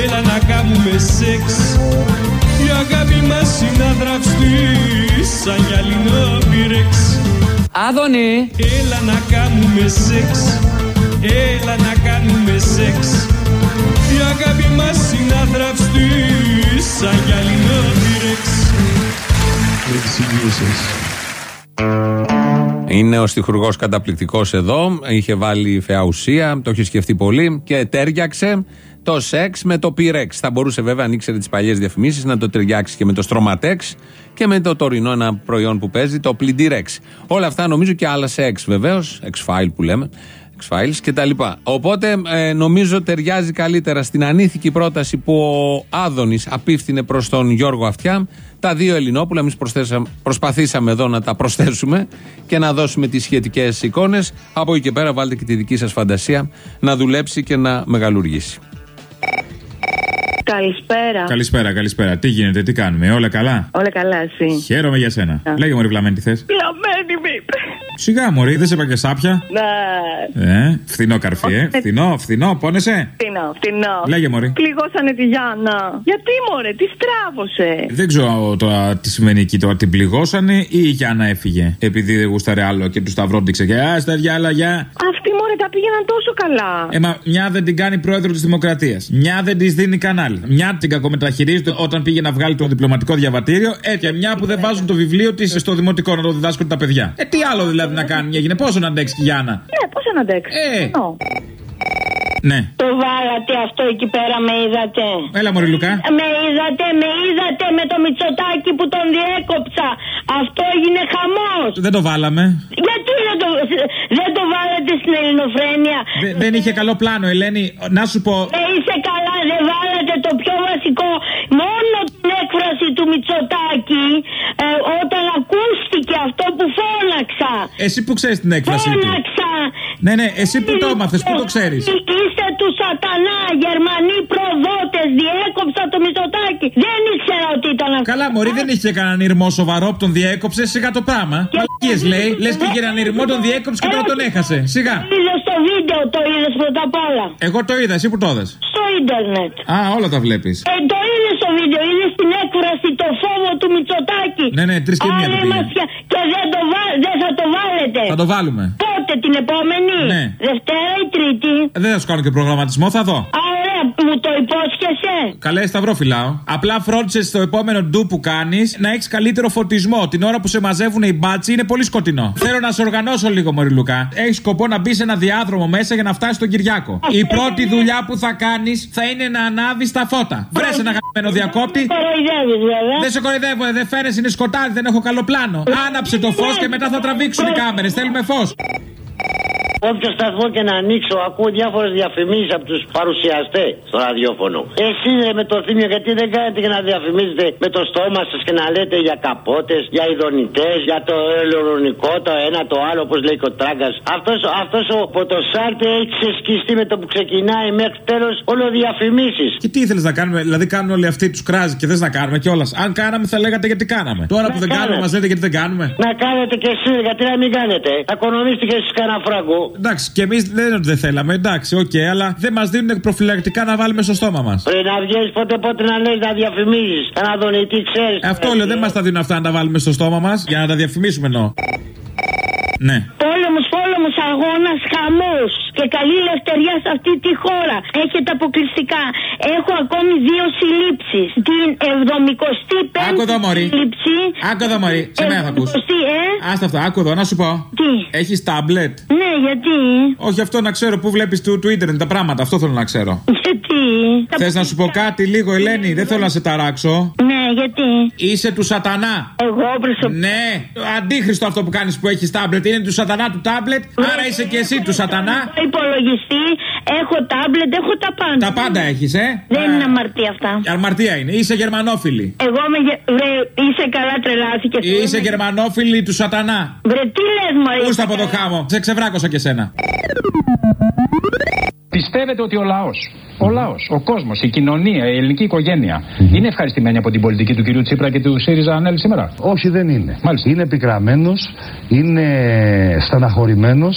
Έλα να κάνουμε σεξ. Η αγάπη μας είναι αδραυστή Σαν γυαλινό πυρεξ Άδωνη. Έλα να κάνουμε σεξ. Έλα να κάνουμε σεξ. Η αγάπη μας είναι αδραυστή Σαν γυαλινό πυρεξ Είναι ο στιχουργός καταπληκτικός εδώ. Είχε βάλει φαιά ουσία, το είχε σκεφτεί πολύ και τέριαξε το σεξ με το πυρεξ. Θα μπορούσε βέβαια, αν ήξερε τις παλιές διαφημίσεις, να το ταιριάξει και με το στρωματέξ και με το τωρινό ένα προϊόν που παίζει, το πλυντήρεξ. Όλα αυτά νομίζω και άλλα σεξ βεβαίως, X-File που λέμε. X-Files και τα λοιπά. Οπότε ε, νομίζω ταιριάζει καλύτερα στην ανήθικη πρόταση που ο Άδωνης απίφθινε προς τον Γιώργο Αυτιά. Τα δύο Ελληνόπουλα, εμείς προσπαθήσαμε εδώ να τα προσθέσουμε και να δώσουμε τις σχετικές εικόνες. Από εκεί και πέρα βάλτε και τη δική σας φαντασία να δουλέψει και να μεγαλουργήσει. Καλησπέρα. Καλησπέρα, καλησπέρα. Τι γίνεται, τι κάνουμε, όλα καλά; Όλα καλά, εσύ. Χαίρομαι για σένα. Α. Λέγε μου, ρε Βλαμένη, τι θες. Πλαμμένη με είπε. Σιγά, Μωρή, δεν σε είπα και σάπια. Ναι. Ε, φθηνό καρφί, ε. Φθηνό, φθηνό, πόνεσαι. Φτηνό, φτηνό. Λέγε, μωρή. Πληγώσανε τη Γιάννα. Γιατί μωρέ, τι στράβωσε. Δεν ξέρω τώρα τι σημαίνει εκεί τώρα. Την πληγώσανε ή η Γιάννα έφυγε. Επειδή δεν γούσταρε άλλο και τους σταυρόντιξε και Α, στα διάλα, γεια. Αυτοί μωρέ τα πήγαιναν τόσο καλά. Ε, μα μια δεν την κάνει πρόεδρο της Δημοκρατίας. Μια δεν της δίνει κανάλι. Μια την κακομεταχειρίζεται όταν πήγε να βγάλει το διπλωματικό διαβατήριο. Ε, και μια που δεν βάζουν το βιβλίο της στο δημοτικό να το διδάσκουν τα παιδιά. Ε, τι άλλο δηλαδή να κάνει μια γυναίκα. Πόσο να αντέξει και η Γιάννα; Ναι, πώ να αντέξει. Ε. Εννοώ. Ναι. Το βάλατε αυτό εκεί πέρα, με είδατε. Έλα, Μωρή Λουκά. Με είδατε, με είδατε με το μυτσοτάκι που τον διέκοψα. Αυτό έγινε χαμός. Δεν το βάλαμε. Γιατί δεν το, δεν το βάλατε στην ελληνοφρένεια; Δε- δεν είχε καλό πλάνο, Ελένη. Να σου πω. Ε, είσαι καλά, δεν βάλατε το πιο βασικό. Μόνο την έκφραση του Μητσοτάκη ε, όταν ακούστηκε αυτό που φώναξα. Εσύ που ξέρεις την έκφραση του. Φώναξα. Ναι, ναι, εσύ που το έμαθες, που το ξέρεις. Είστε τους σατανά, Γερμανοί προδότες, διέκοψα το Μητσοτάκη. Δεν ήξερα ότι ήταν αυτό. Καλά, Μωρή, δεν είχε κανέναν ήρμο σοβαρό που τον διέκοψε. Σιγά το πράγμα. Μαλακίες λέει. Λες και είχε έναν ήρμο, τον διέκοψε και τώρα τον έχασε. Σιγά. Είδες στο βίντεο, το είδες πρώτα απ' όλα. Εγώ το είδα, εσύ που το είδες. Στο ίντερνετ. Α, όλα τα βλέπεις. Ε, το είδες στο βίντεο. Είναι στην έκφραση το φόβο του Μητσοτάκη. Ναι, ναι, τρεις και μία Άλλη το πήγε. μασιά. Και δεν, το βα- δεν θα το βάλετε. Θα το βάλουμε. Πότε την επόμενη; Ναι. Δευτέρα ή Τρίτη. Ε, Δεν θα σου κάνω και προγραμματισμό, θα δω. Α, ωραία, μου το υπόσχεσαι. Καλέ, σταυρό φυλάω. Απλά φρόντισες στο επόμενο ντου που κάνεις να έχεις καλύτερο φωτισμό. Την ώρα που σε μαζεύουν οι μπάτσι είναι πολύ σκοτεινό. Θέλω να σε οργανώσω λίγο, Μωρή Λουκά. Έχεις σκοπό να μπεις σε ένα διάδρομο μέσα για να φτάσεις στον Κυριάκο. Η πρώτη δουλειά που θα κάνεις θα είναι να ανάβεις τα φώτα. Βρες ένα αγαπημένο διακόπτη. Κοροϊδεύεις βέβαια. Δεν σε κοροϊδεύω, ε, δεν φαίνεσαι, είναι σκοτάδι, δεν έχω καλό πλάνο. Άναψε το φως και μετά θα τραβήξουν οι κάμερες. Θέλουμε φως. Όποιος σταθμό και να ανοίξω, ακούω διάφορες διαφημίσεις από τους παρουσιαστές στο ραδιόφωνο. Εσύ ρε με το Θύμιο, γιατί δεν κάνετε και να διαφημίζετε με το στόμα σας και να λέτε για καπότες, για δονητές, για το ελαιονικό, το ένα, το άλλο, όπως λέει και ο Τράγκας. Αυτός αυτός ο Πορτοσάλτε έχει ξεσκιστεί με το που ξεκινάει μέχρι τέλος όλο διαφημίσεις. Και τι ήθελες να κάνουμε, δηλαδή κάνουν όλοι αυτοί τους κράζεις και θες να κάνουμε κιόλας. Αν κάναμε, θα λέγατε γιατί κάναμε. Τώρα που δεν κάνουμε, κάνετε. μας λέτε γιατί δεν κάνουμε. Να κάνετε κι εσείς, γιατί να μην κάνετε. Θα οικονομήσετε κι εσείς κανένα φράγκο. Εντάξει, και εμείς δεν είναι ότι δεν θέλαμε, εντάξει, οκ, αλλά δεν μας δίνουν προφυλακτικά να βάλουμε στο στόμα μας. Πρέπει να βγαίνει πότε πότε να λες να διαφημίζεις. Ένα δονητή ξέρεις. Αυτό λέω, δεν μας τα δίνουν αυτά να τα βάλουμε στο στόμα μας για να τα διαφημίσουμε εννοώ. Ναι. Πόλεμος, πόλεμος, αγώνας, χαμός και καλή ελευθερία σε αυτή τη χώρα. Έχετε αποκλειστικά. Έχω ακόμη δύο συλλήψεις. Την 75η Άκου εδώ, Μωρή. σύλληψη. Άκου εδώ, Μωρή. Σε μένα θα ακούς. 70η, ε. Άστα αυτό, άκου εδώ, να σου πω. Τι; Έχεις τάμπλετ; Ναι, γιατί; Όχι αυτό να ξέρω πού βλέπεις του, του ίντερνετ τα πράγματα, αυτό θέλω να ξέρω. Γιατί; Θες να σου πω κάτι λίγο, Ελένη, δεν θέλω να σε ταράξω. Ναι, γιατί; Είσαι του σατανά. Εγώ προσωπικά. Ναι, αντίχρηστο αυτό που κάνεις που έχεις τάμπλετ. Είναι του σατανά του τάμπλετ, άρα είσαι και εσύ του σατανά. Έχω υπολογιστή, έχω τάμπλετ, έχω τα πάντα. Τα πάντα έχεις, ε; Δεν είναι αμαρτία αυτά. Αρμαρτία είναι. Είσαι γερμανόφιλη. Εγώ με. γε- Βρε, είσαι καλά τρελάθηκε. Είσαι γερμανόφιλη του σατανά. Βρε, τι λες, Μωρή. Πού στα από το χάμο. Σε ξεβράκωσα και σένα. Πιστεύετε ότι ο λαός, ο λαός, ο κόσμος, η κοινωνία, η ελληνική οικογένεια είναι ευχαριστημένη από την πολιτική του κυρίου Τσίπρα και του ΣΥΡΙΖΑ Ανέλη σήμερα; Όχι, δεν είναι. Είναι επικραμμένο, είναι στεναχωρημένος,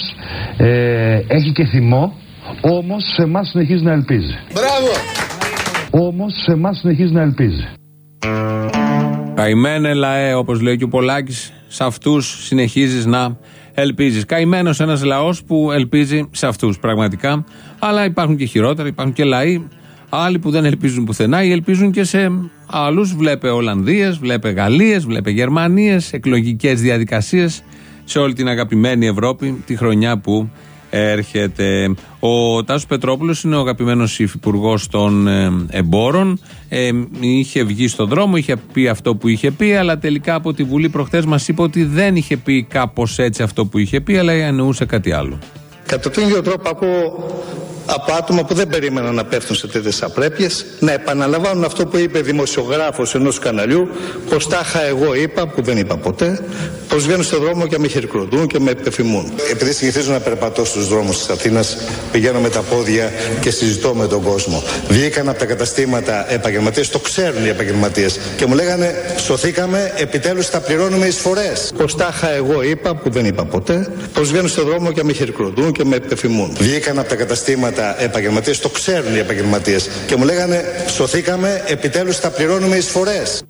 ε, έχει και θυμό, όμως σε εμάς συνεχίζει να ελπίζει. Μπράβο! Όμως σε εμάς συνεχίζει να ελπίζει. Καημένε λαέ, όπως λέει και ο Πολάκης, σε αυτούς συνεχίζεις να ελπίζεις. Καημένος ένας λαός που ελπίζει σε αυτούς πραγματικά. Αλλά υπάρχουν και χειρότερα, υπάρχουν και λαοί, άλλοι που δεν ελπίζουν πουθενά ή ελπίζουν και σε άλλους. Βλέπε Ολλανδίες, βλέπε Γαλλίες, βλέπε Γερμανίες, εκλογικές διαδικασίες σε όλη την αγαπημένη Ευρώπη τη χρονιά που έρχεται. Ο Τάσος Πετρόπουλος είναι ο αγαπημένος υφυπουργός των ε, εμπόρων. Ε, είχε βγει στον δρόμο, είχε πει αυτό που είχε πει, αλλά τελικά από τη Βουλή προχθές μας είπε ότι δεν είχε πει κάπως έτσι αυτό που είχε πει, αλλά εννοούσε κάτι άλλο. Κατά τον ίδιο τρόπο ακούω από άτομα που δεν περίμεναν να πέφτουν σε τέτοιες απρέπειες να επαναλαμβάνουν αυτό που είπε δημοσιογράφος ενός καναλιού, πως τάχα εγώ είπα, που δεν είπα ποτέ, πως βγαίνουν στον δρόμο και με χειροκροτούν και με επιθυμούν. Επειδή συνηθίζω να περπατώ στους δρόμους της Αθήνας, πηγαίνω με τα πόδια και συζητώ με τον κόσμο. Βγήκαν από τα καταστήματα επαγγελματίες, το ξέρουν οι επαγγελματίες και μου λέγανε Σωθήκαμε, επιτέλους θα πληρώνουμε εισφορέ. Πως τάχα εγώ είπα, που δεν είπα ποτέ, πως βγαίνουν στον δρόμο και με χειροκροτούν και με επιθυμούν. Βγήκαν από τα καταστήματα επαγγελματίες, το ξέρουν οι επαγγελματίες και μου λέγανε Σωθήκαμε, επιτέλους θα πληρώνουμε εισφορές.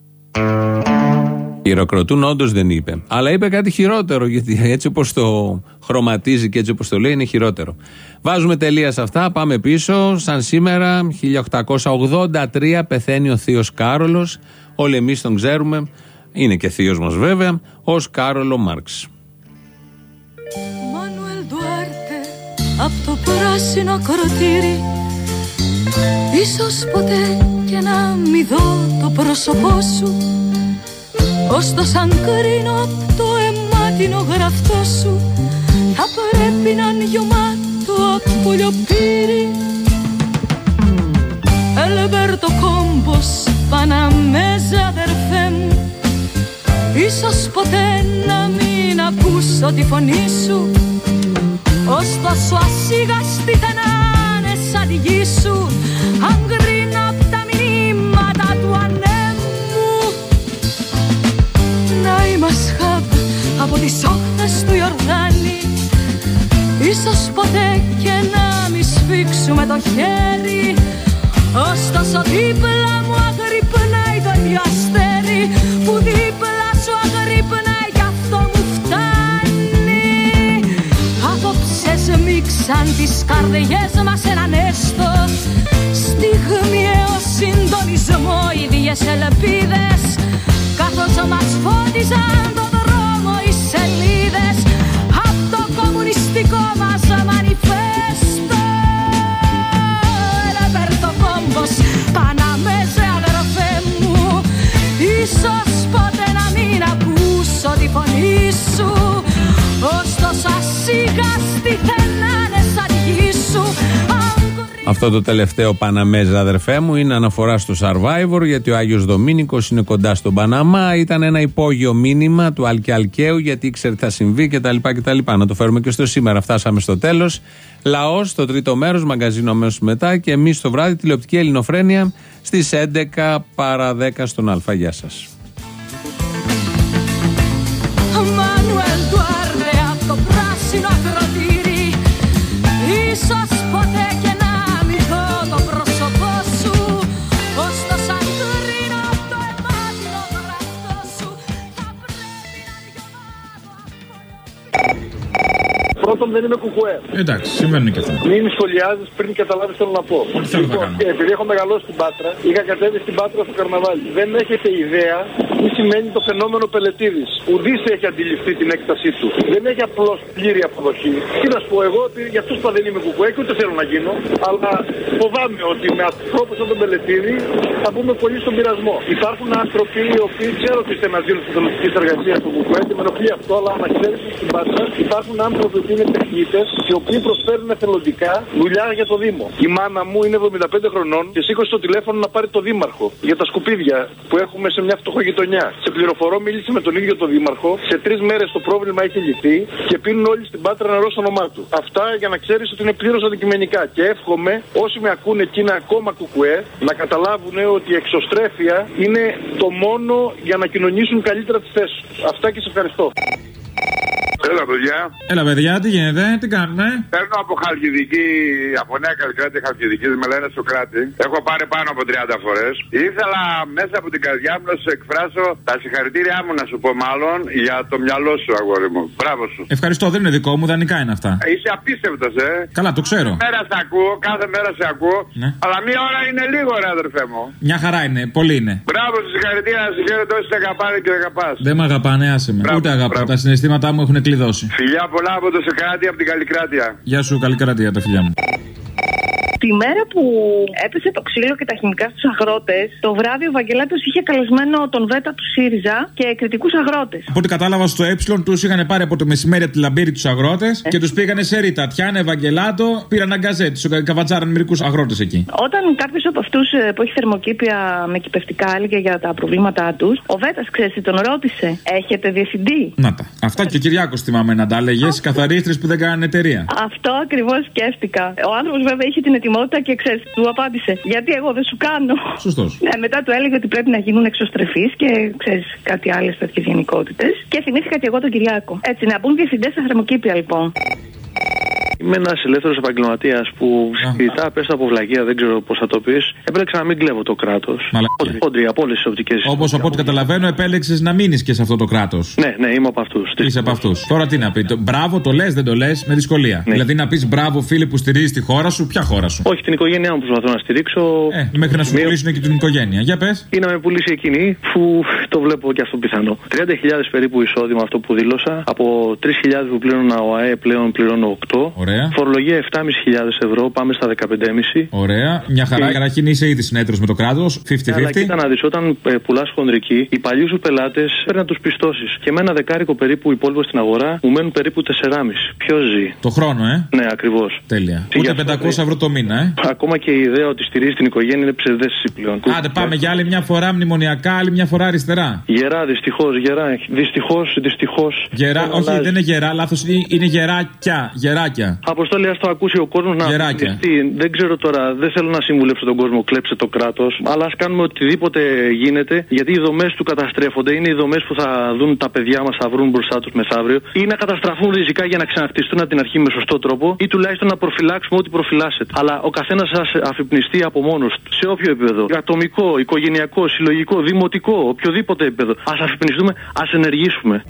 Χειροκροτούν, όντως δεν είπε. Αλλά είπε κάτι χειρότερο, γιατί έτσι όπως το χρωματίζει και έτσι όπως το λέει, είναι χειρότερο. Βάζουμε τελεία σε αυτά, πάμε πίσω. Σαν σήμερα, 1883, πεθαίνει ο Θείος Κάρολος. Όλοι εμείς τον ξέρουμε. Είναι και θείος μας βέβαια, ως Κάρολο Μάρξ. Από το πράσινο κροτήρι Ίσως ποτέ και να μη δω το πρόσωπό σου. Ωστόσο σαν κρίνω απ' το αιμάτινο γραφτό σου Θα πρέπει να είναι γεμάτο από λιοπύρι Ελμπέρτο κόμπος Παναμέζα αδερφέ μου. Ίσως ποτέ να μην ακούσω τη φωνή σου Ωστόσο ασίγαστη θα να είναι σαν τη γη σου Αν κρίνω απ' τα μηνύματα του ανέμου. Να είμαστε χαμπ από τις όχθες του Ιορδάνη Ίσως ποτέ και να μη σφίξουμε το χέρι. Ωστόσο δίπλα μου αγρυπνά καρδιές μας έναν έστω. Στιγμιαίο συντονισμό ίδιες ελπίδες. Καθώς μας φώτιζαν το δρόμο οι σελίδες. Απ' το κομμουνιστικό μας μανιφέστο. Ελεύθερτο κόμπος Παναμέζε αδερφέ μου. Ίσως ποτέ να μην ακούσω τη φωνή σου. Ωστόσο ασίγαστη Αυτό το τελευταίο Παναμέζα, αδερφέ μου, είναι αναφορά στο Survivor, γιατί ο Άγιος Δομήνικος είναι κοντά στον Παναμά. Ήταν ένα υπόγειο μήνυμα του Αλκε Αλκαίου, γιατί ήξερε τι θα συμβεί κτλ. κτλ. Να το φέρουμε και στο σήμερα. Φτάσαμε στο τέλος. Λαός, το τρίτο μέρος, μαγκαζίνο αμέσως μετά και εμείς το βράδυ τηλεοπτική ελληνοφρένεια στις 11 παρα 10 στον Α. Γεια σας. Μανουέλ Ντουάρντε από το πράσινο Πρώτον, δεν είμαι κουκουέ. Εντάξει, συμβαίνουν και αυτά. Μην σχολιάζεις πριν καταλάβεις τι θέλω να πω. Ό,τι θέλω να κάνω; επειδή έχω μεγαλώσει στην Πάτρα, είχα κατέβει στην Πάτρα στο καρναβάλι. Δεν έχετε ιδέα τι σημαίνει το φαινόμενο πελετήδης. Ουδής έχει αντιληφθεί την έκτασή του. Δεν έχει απλώς πλήρη αποδοχή. Τι να σου πω εγώ, ότι για αυτούς που δεν είμαι κουκουέ και ούτε θέλω να γίνω, αλλά φοβάμαι ότι με ανθρώπους σαν τον Πελετήδη θα μπούμε πολύ στον πειρασμό. Υπάρχουν άνθρωποι οι οποίοι ξέρω ότι είστε μαζί της πολιτική εργασίας του κουκουέ και με ενοχλεί αυτό, αλλά να ξέρεις ότι στην Πάτρα υπάρχουν άνθρωποι που είναι τεχνίτες οι οποίοι προσφέρουν εθελοντικά δουλειά για το Δήμο. Η μάνα μου είναι 75 χρονών και σήκωσε το τηλέφωνο να πάρει το Δήμαρχο για τα σκουπίδια που έχουμε σε μια φτωχογειτονιά. Σε πληροφορώ, μίλησε με τον ίδιο τον Δήμαρχο. Σε τρεις μέρες το πρόβλημα έχει λυθεί και πίνουν όλοι στην Πάτρα νερό στο όνομά του. Αυτά για να ξέρεις ότι είναι πλήρως αντικειμενικά. Και εύχομαι όσοι με ακούνε και είναι ακόμα κουκουέ να καταλάβουν ότι η εξωστρέφεια είναι το μόνο για να κοινωνήσουν καλύτερα τις θέσεις τους. Αυτά και σε ευχαριστώ. Έλα, παιδιά. Έλα, παιδιά, τι γίνεται, τι κάνουμε; Παίρνω από Χαλκιδική, από Νέα Καλικράτη Χαλκιδική, με λένε Σοκράτη. Έχω πάρει πάνω από 30 φορές. Ήθελα μέσα από την καρδιά μου να σου εκφράσω τα συγχαρητήριά μου, να σου πω μάλλον, για το μυαλό σου, αγόρι μου. Μπράβο σου. Ευχαριστώ, δεν είναι δικό μου, δανεικά είναι αυτά. Είσαι απίστευτος, ε. Καλά, το ξέρω. Κάθε μέρα σε ακούω, κάθε μέρα σε ακούω. Ναι. Αλλά μία ώρα είναι λίγο, ρε αδερφέ μου. Μια χαρά είναι, πολύ είναι. Μπράβο σου, συγχαρητήρια, να συγχαίρω όσοι σε αγαπάνε και αγαπάς. Δεν με αγαπάνε, άσε με. Ούτε αγαπώ. Τα συναισθήματά μου έχουν κλειδώσει. Φιλιά πολλά από το Σοκράτη, από την Καλλικράτεια. Γεια σου, καλή κρατία τα φιλιά μου. Τη μέρα που έπεσε το ξύλο και τα χημικά στους αγρότες, το βράδυ ο Βαγγελάτος είχε καλεσμένο τον Βέτα του ΣΥΡΙΖΑ και κριτικού αγρότες. Από ό,τι κατάλαβα στο Ε, τους είχαν πάρει από το μεσημέρι από τη λαμπύρη τους αγρότες Ε. και τους πήγανε σε ρίτα. Τιάνε, Ευαγγελάτο, πήραν αγκαζέ, του καβατζάραν μερικούς αγρότες εκεί. Όταν κάποιος από αυτούς που έχει θερμοκήπια με κυπευτικά έλεγε για τα προβλήματά τους, ο Βέτας, ξέρεις, τι, τον ρώτησε, Έχετε διευθυντή; Να τα. Αυτά και ο Κυριάκος θυμάμαι να τα έλεγε. Καθαρίστρες που δεν κάνανε εταιρεία. Αυτό ακριβώς σκέφτηκα. Ο άνθρωπος βέβαια είχε την ετοιμότητα και ξέρεις, του απάντησε. Γιατί εγώ δεν σου κάνω. Σωστός. Ναι, μετά του έλεγε ότι πρέπει να γίνουν εξωστρεφείς και ξέρεις κάτι άλλες τέτοιες γενικότητες. Και θυμήθηκα και εγώ τον Κυριάκο. Έτσι, να μπουν διευθυντές στα θερμοκήπια λοιπόν. Είμαι ένας ελεύθερος επαγγελματίας που συζητά, πες από βλαγία, δεν ξέρω πώς θα το πεις. Επέλεξα να μην κλέβω το κράτος. Πόντρι από όλες τις οπτικές Όπως από ό,τι καταλαβαίνω, επέλεξες να μείνεις και σε αυτό το κράτος. Ναι, ναι, είμαι από αυτούς. Είσαι από αυτούς. Τώρα τι να πει. Το, μπράβο, το λες, δεν το λες, με δυσκολία. Δηλαδή να πεις μπράβο, φίλε που στηρίζεις τη χώρα σου, ποια χώρα σου; Όχι, την οικογένειά μου προσπαθώ να στηρίξω. Ε, μέχρι να σου πουλήσουν και την οικογένεια. Για πες. Ή να με πουλήσει εκείνη, που το βλέπω και αυτό πιθανό. 30.000 περίπου εισόδημα αυτό που δήλωσα. Από 3.000 που πλήρωνα ο ΑΕ πλέον πληρώνω 8. Ωραία. Φορολογία 7.500 ευρώ, πάμε στα 15,5. Ωραία. Μια χαρά. Και- Καταρχήν είσαι ήδη συνέδριος με το κράτος. 50-50. Αλλά κοίτα να δεις, όταν ε, πουλάς χονδρική, οι παλιούς σου πελάτες πρέπει να τους πιστώσεις. Και με ένα δεκάρικο περίπου υπόλοιπο στην αγορά μου μένουν περίπου 4,5. Ποιος ζει; Το χρόνο, ε. Ναι, ακριβώς. Τέλεια. Και Ούτε γι' αυτό 500 ευρώ το μήνα, ε. Ακόμα και η ιδέα ότι στηρίζει την οικογένεια είναι ψευδέστηση πλέον. Άντε πάμε για άλλη μια φορά μνημονιακά, άλλη μια φορά αριστερά. Γερά, δυστυχώς, γερά. Δυστυχώς, δυστυχώς. Γερά, όχι, δεν είναι γερά, λάθος είναι, είναι γεράκια. Γεράκια. Αποστόλη, ας το ακούσει ο κόσμος να Γεράκια. ακουστεί. Δεν ξέρω τώρα, δεν θέλω να συμβουλέψω τον κόσμο, κλέψε το κράτος. Αλλά ας κάνουμε οτιδήποτε γίνεται, γιατί οι δομές του καταστρέφονται. Είναι οι δομές που θα δουν τα παιδιά μας, θα βρουν μπροστά τους μεθαύριο. Ή να καταστραφούν ριζικά για να ξαναχτιστούν από την αρχή με σωστό τρόπο, ή τουλάχιστον να προφυλάξουμε ό,τι προφυλάσσεται. Αλλά ο καθένας ας αφυπνιστεί από μόνος του, σε όποιο επίπεδο. Ατομικό, οικογενειακό, συλλογικό, δημοτικό, οποιοδήποτε επίπεδο. Α αφυπνιστούμε, ας ενεργήσουμε.